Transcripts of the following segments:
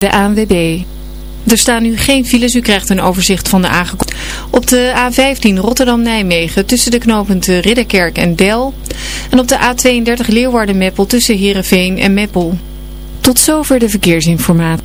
De ANWB. Er staan nu geen files, u krijgt een overzicht van de aangekondigde. Op de A15 Rotterdam-Nijmegen tussen de knooppunten Ridderkerk en Del. En op de A32 Leeuwarden-Meppel tussen Heerenveen en Meppel. Tot zover de verkeersinformatie.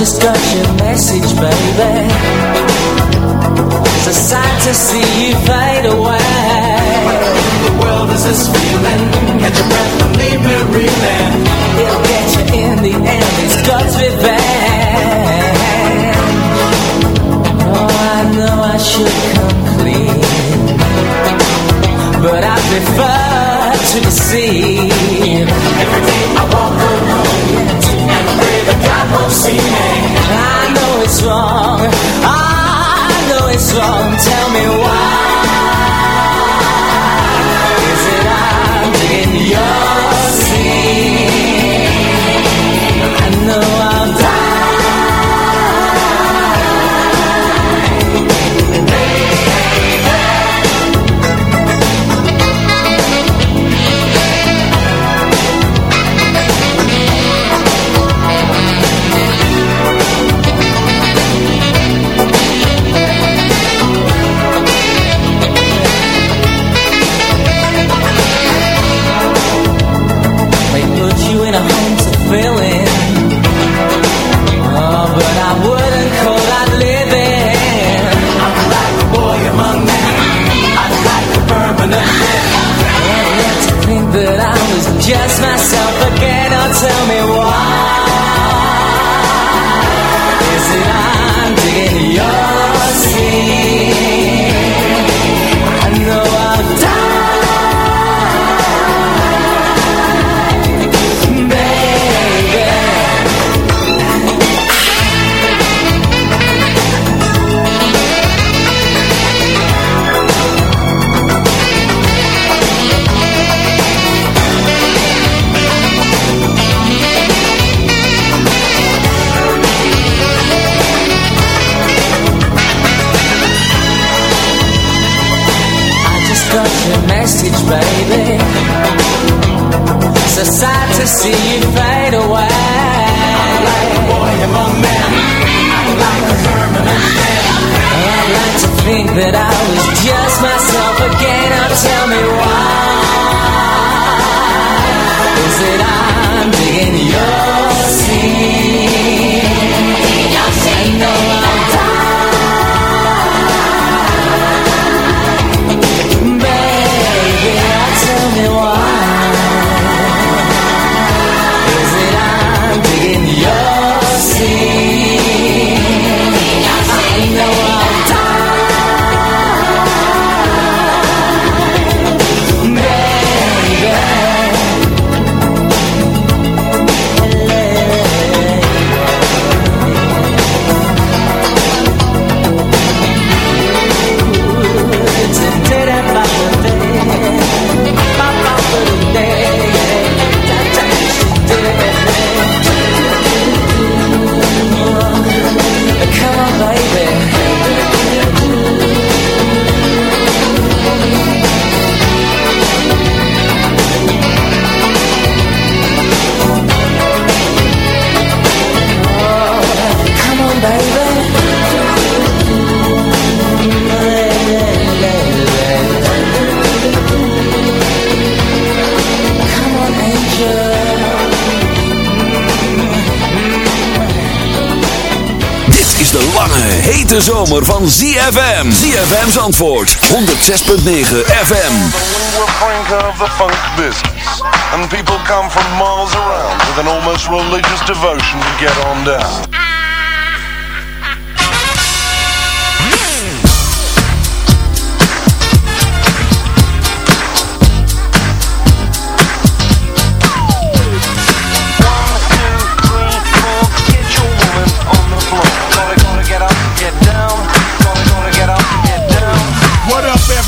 just got your message, baby. It's a sight to see you fade Tell me why. Hete zomer van ZFM. ZFM's antwoord, 106.9 FM. Of the funk business, and people come from miles around with an almost religious devotion to get on down.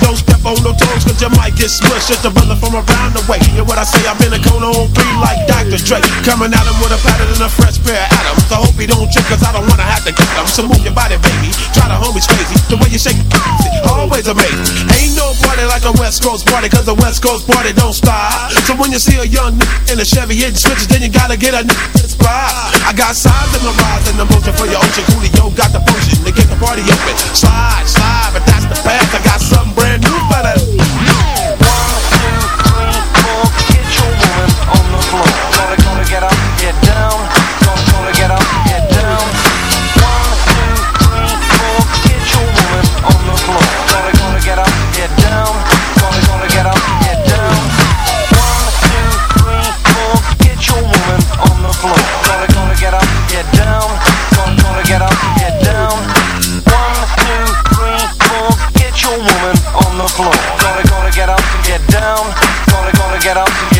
Don't step on no toes, cause you might get smushed. Just a brother from around the way. And what I say, I'm in a cone on three like Dr. Dre. Coming at him with a pattern and a fresh pair of atoms. I hope he don't trip, cause I don't wanna have to get him. So move your body, baby. Try the homies crazy. The way you shake it, always amazing. Ain't no party like a West Coast party, cause the West Coast party don't stop. So when you see a young nigga in a Chevy hitting switches, then you gotta get a inspired. I got signs in the rise and the motion for your ocean. Coolio got the potion to get the party open. Slide, slide, but that's the path. I got something Gotta gotta get up and get down. Gotta gotta get up and get down.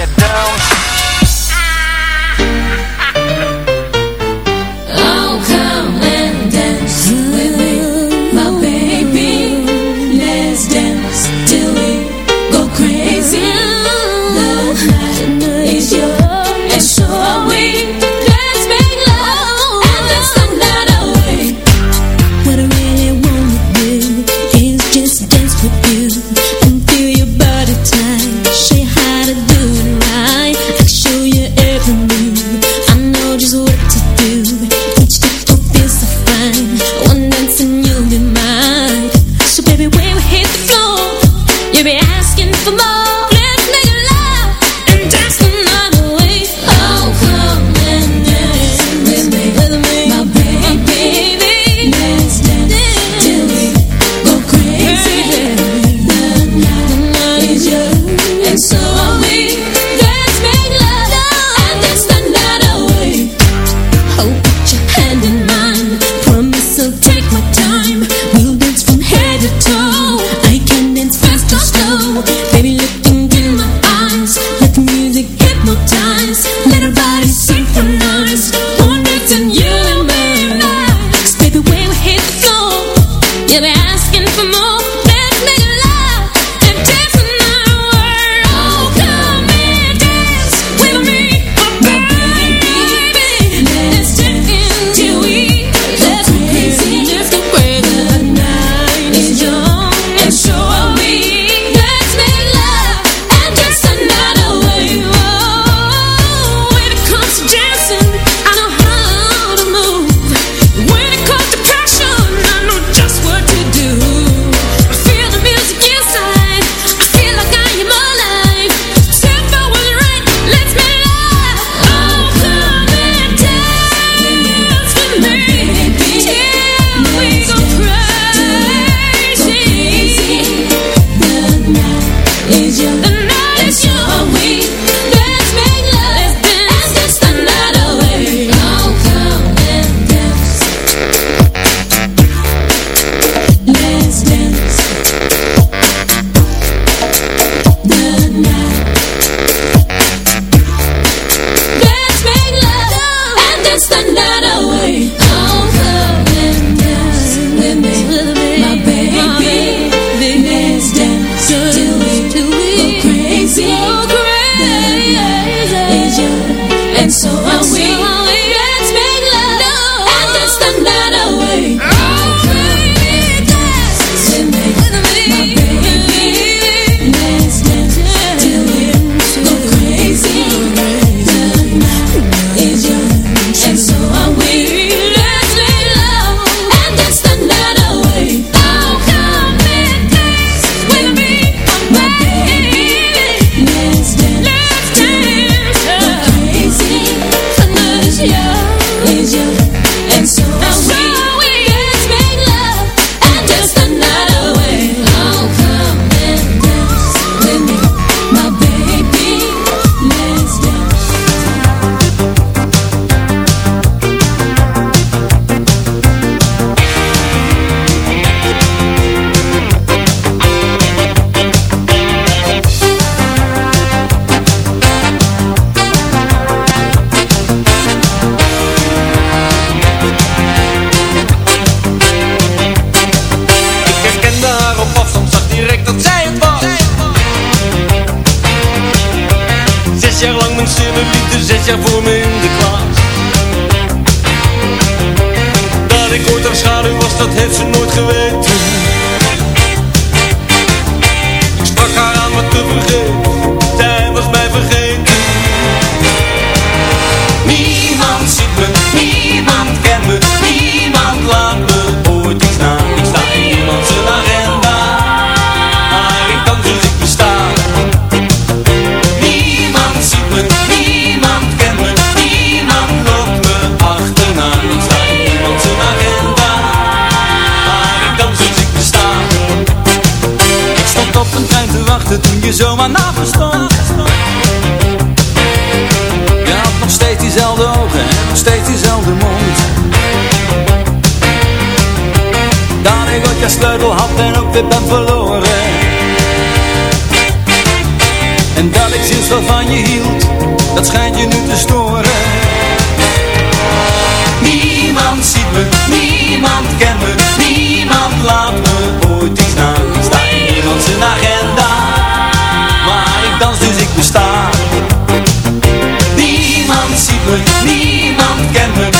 sleutel had en ook weer ben verloren. En dat ik sinds wat van je hield, dat schijnt je nu te storen. Niemand ziet me, niemand kent me, niemand laat me ooit iets na Sta in niemand zijn agenda, maar ik dans dus ik besta. Niemand ziet me, niemand kent me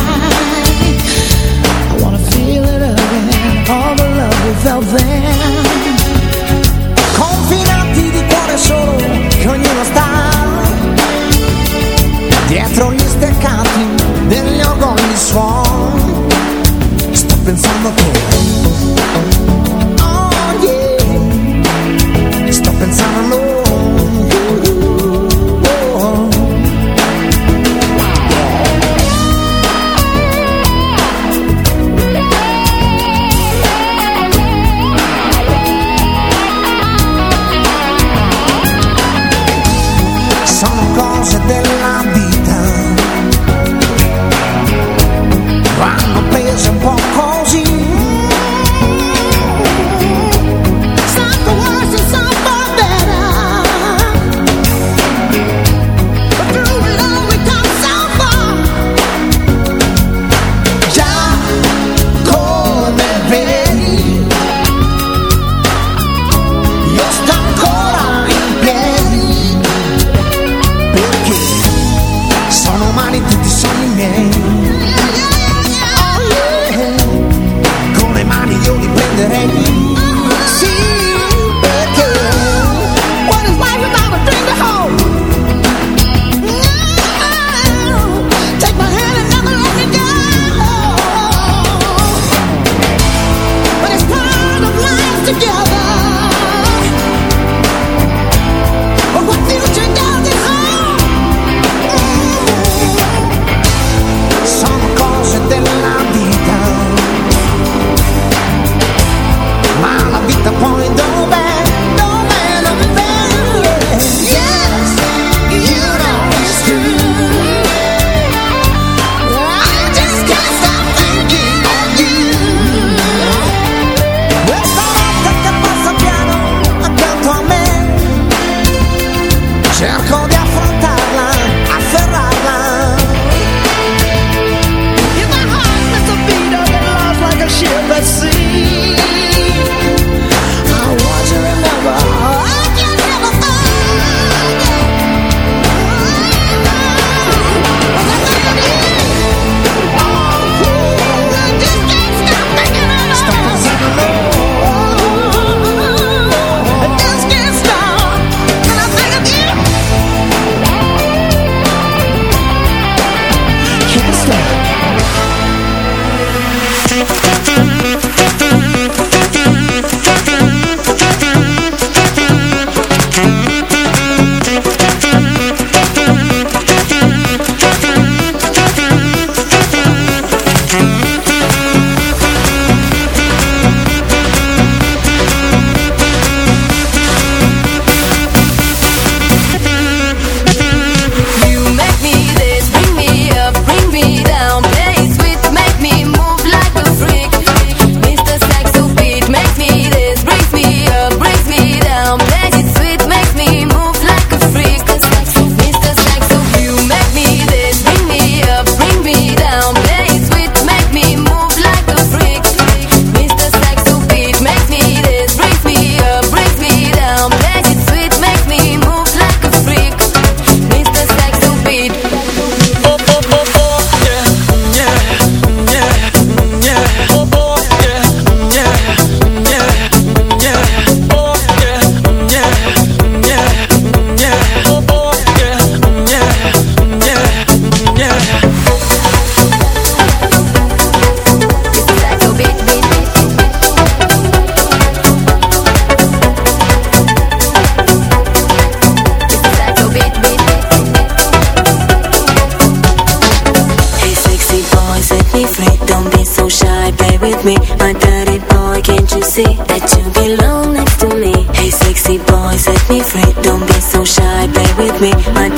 Sto pensando a te me. My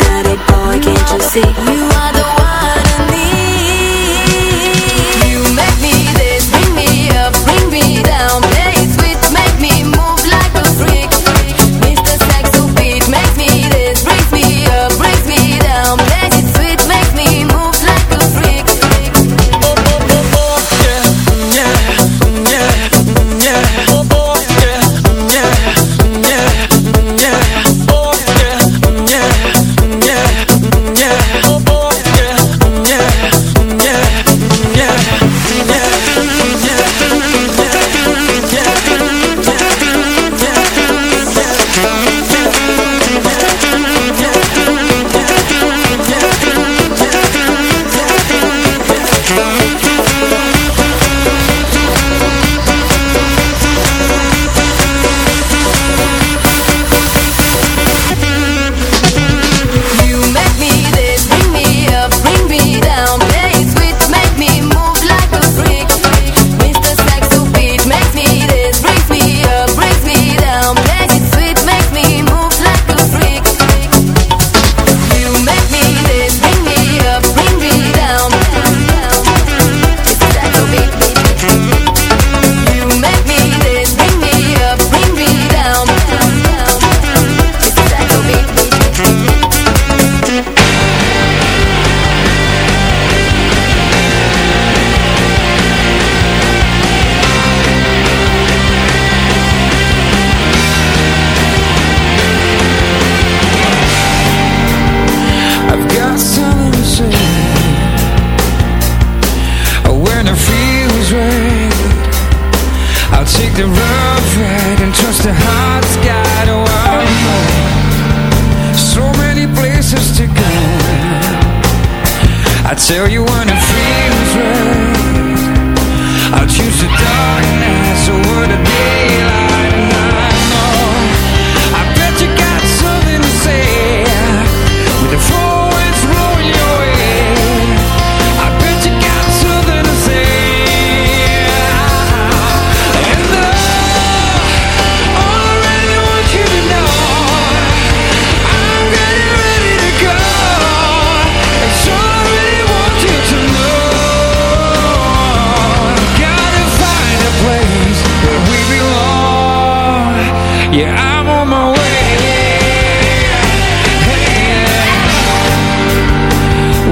Yeah, I'm on my way.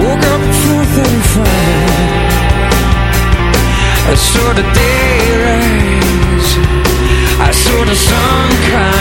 Woke up I saw the day rise. I saw the sun climb.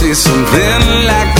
say something like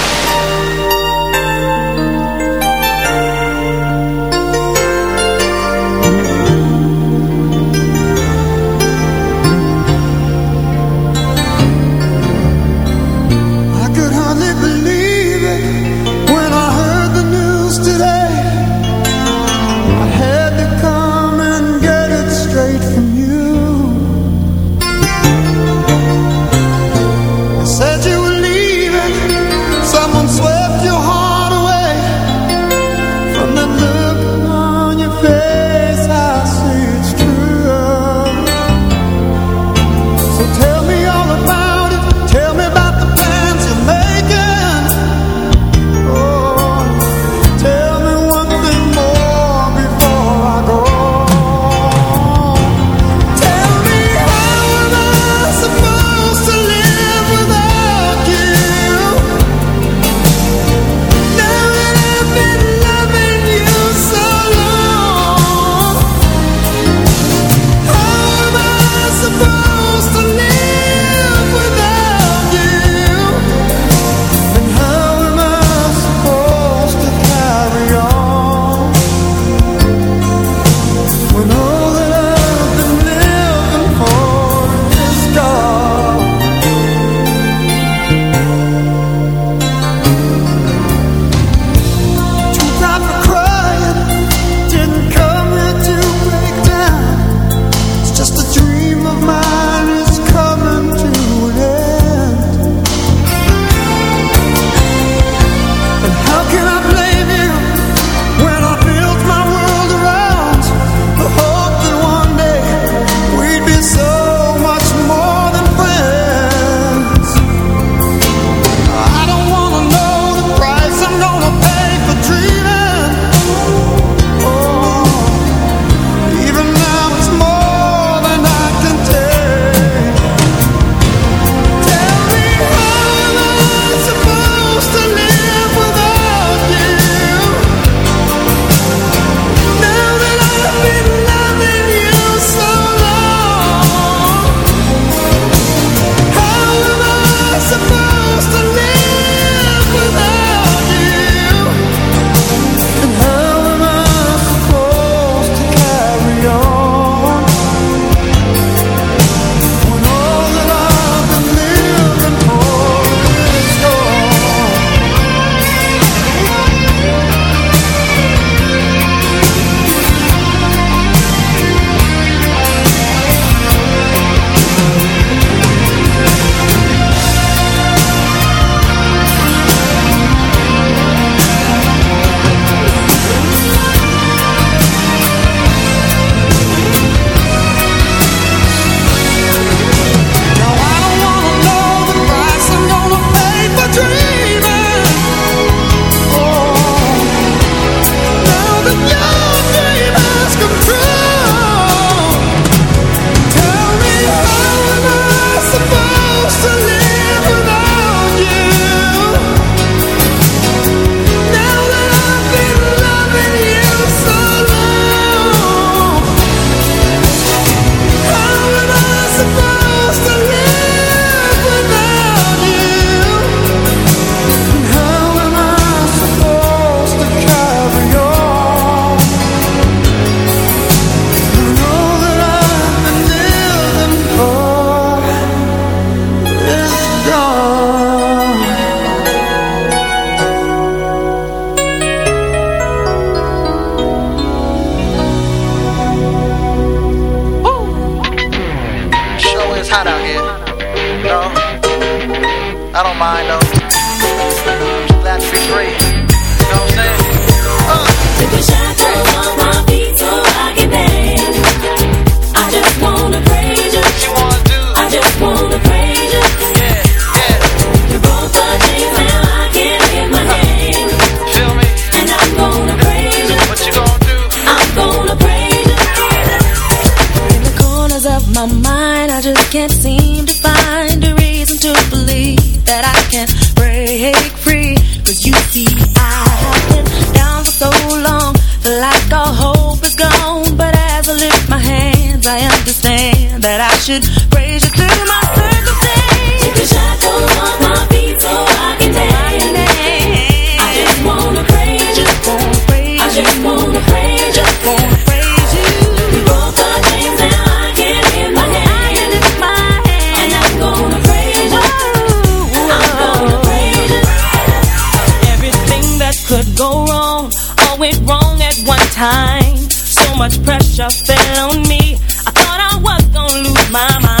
went wrong at one time. So much pressure fell on me. I thought I was gonna lose my mind.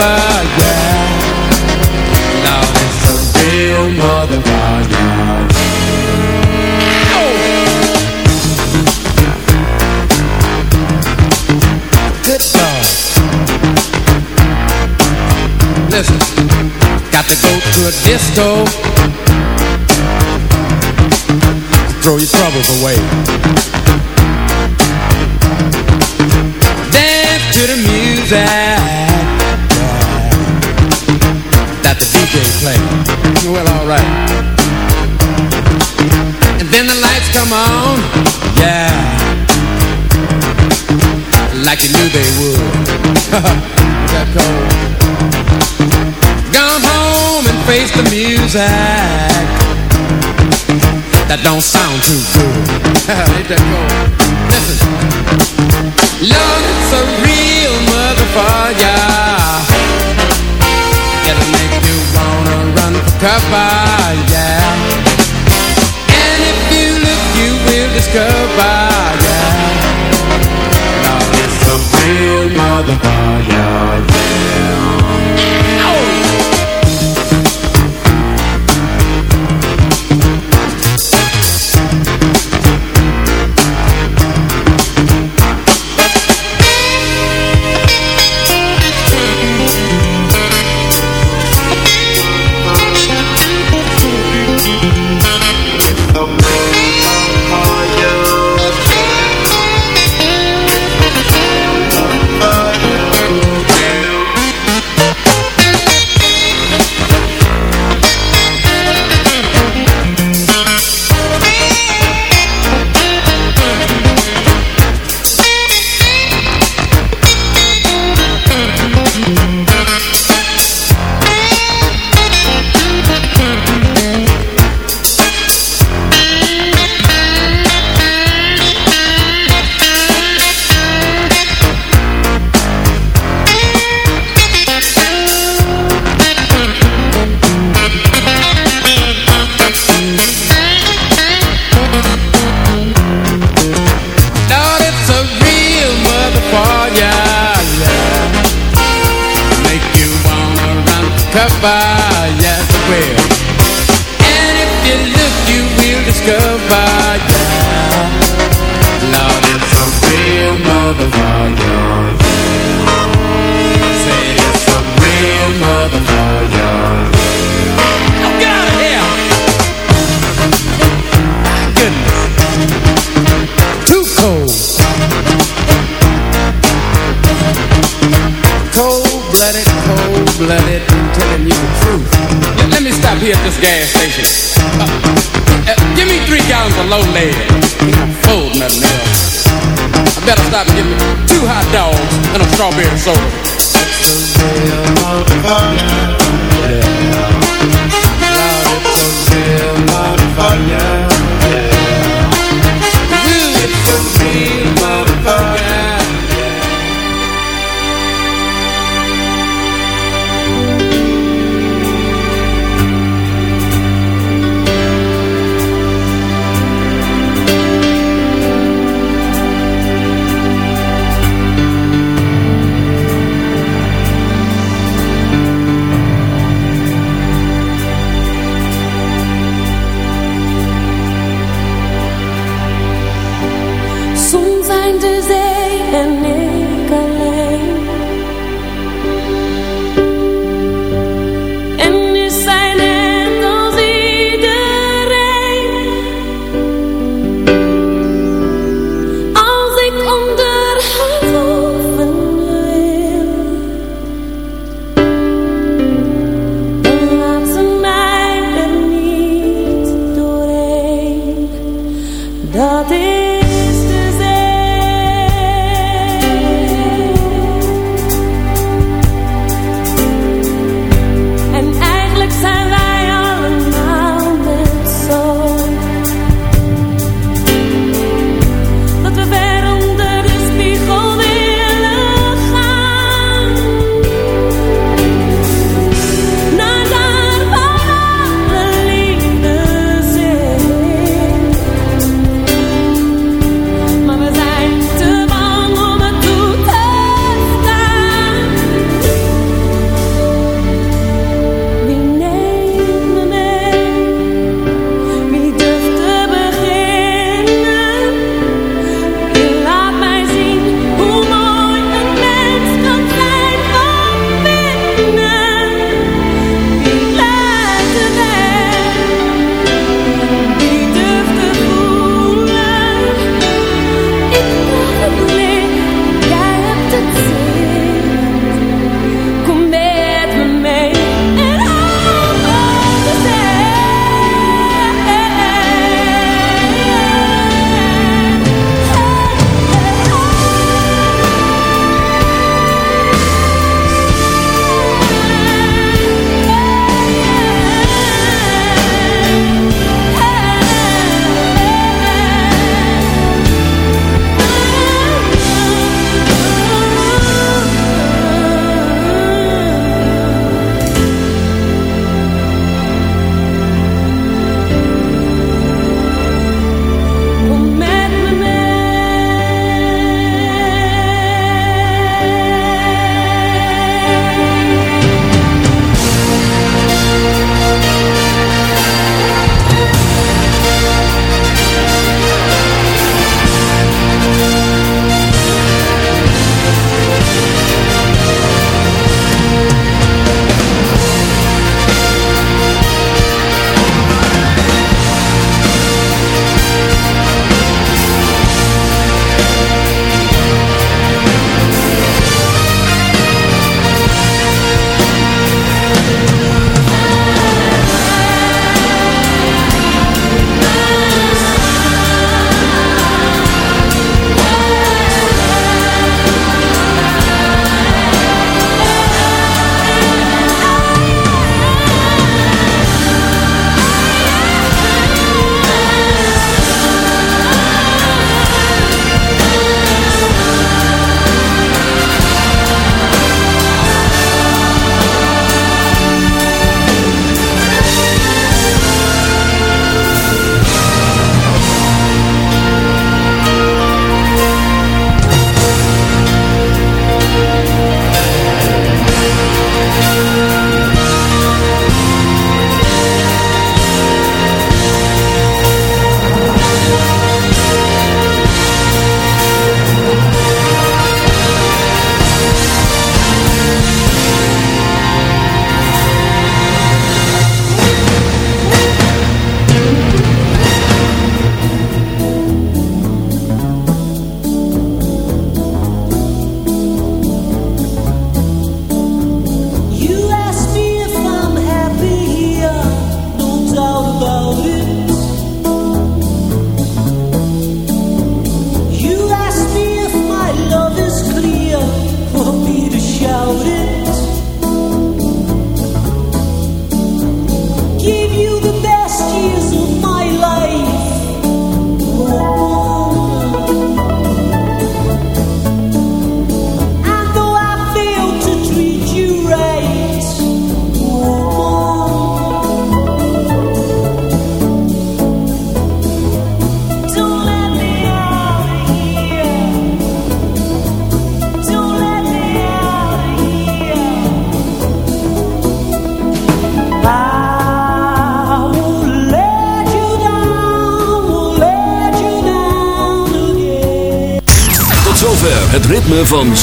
Yeah. It's a real motherfucker. Good God. Listen, got to go to a disco. Throw your troubles away. Dance to the music. DJ play. Well, alright. And then the lights come on. Yeah. Like you knew they would. that cold. Gone home and face the music. That don't sound too good. Ain't that cold? Listen. It's a real motherfucker. Run for cover, yeah. And if you look, you will discover, yeah. Lord, it's a real motherfucker, yeah.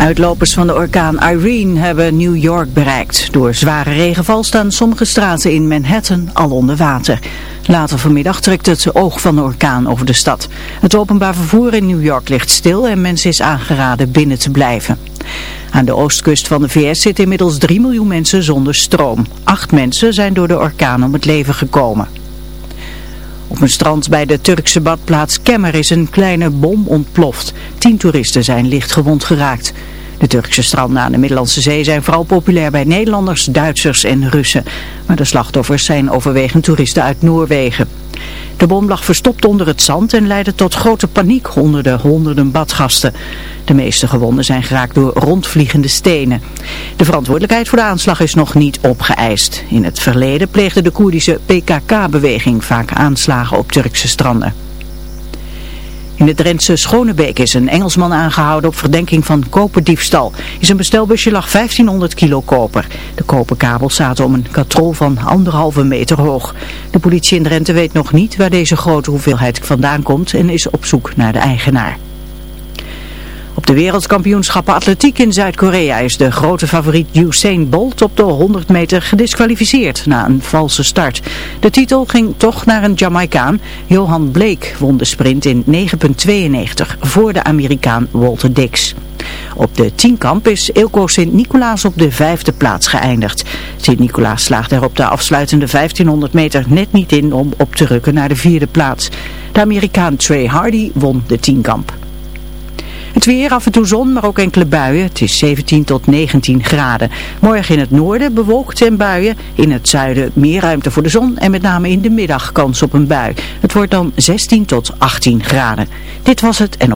Uitlopers van de orkaan Irene hebben New York bereikt. Door zware regenval staan sommige straten in Manhattan al onder water. Later vanmiddag trekt het oog van de orkaan over de stad. Het openbaar vervoer in New York ligt stil en mensen is aangeraden binnen te blijven. Aan de oostkust van de VS zitten inmiddels 3 miljoen mensen zonder stroom. Acht mensen zijn door de orkaan om het leven gekomen. Op een strand bij de Turkse badplaats Kemmer is een kleine bom ontploft. Tien toeristen zijn licht gewond geraakt. De Turkse stranden aan de Middellandse Zee zijn vooral populair bij Nederlanders, Duitsers en Russen. Maar de slachtoffers zijn overwegend toeristen uit Noorwegen. De bom lag verstopt onder het zand en leidde tot grote paniek onder de honderden badgasten. De meeste gewonden zijn geraakt door rondvliegende stenen. De verantwoordelijkheid voor de aanslag is nog niet opgeëist. In het verleden pleegde de Koerdische PKK-beweging vaak aanslagen op Turkse stranden. In het Drentse Schonebeek is een Engelsman aangehouden op verdenking van koperdiefstal. In zijn bestelbusje lag 1500 kilo koper. De koperkabels zaten om een katrol van anderhalve meter hoog. De politie in Drenthe weet nog niet waar deze grote hoeveelheid vandaan komt en is op zoek naar de eigenaar. Op de wereldkampioenschappen atletiek in Zuid-Korea is de grote favoriet Usain Bolt op de 100 meter gedisqualificeerd na een valse start. De titel ging toch naar een Jamaicaan. Johan Blake won de sprint in 9.92 voor de Amerikaan Walter Dix. Op de tienkamp is Ilko Sint-Nicolaas op de vijfde plaats geëindigd. Sint-Nicolaas slaagde er op de afsluitende 1500 meter net niet in om op te rukken naar de vierde plaats. De Amerikaan Trey Hardy won de tienkamp. Het weer, af en toe zon, maar ook enkele buien. Het is 17 tot 19 graden. Morgen in het noorden bewolkt en buien. In het zuiden meer ruimte voor de zon en met name in de middag kans op een bui. Het wordt dan 16 tot 18 graden. Dit was het en...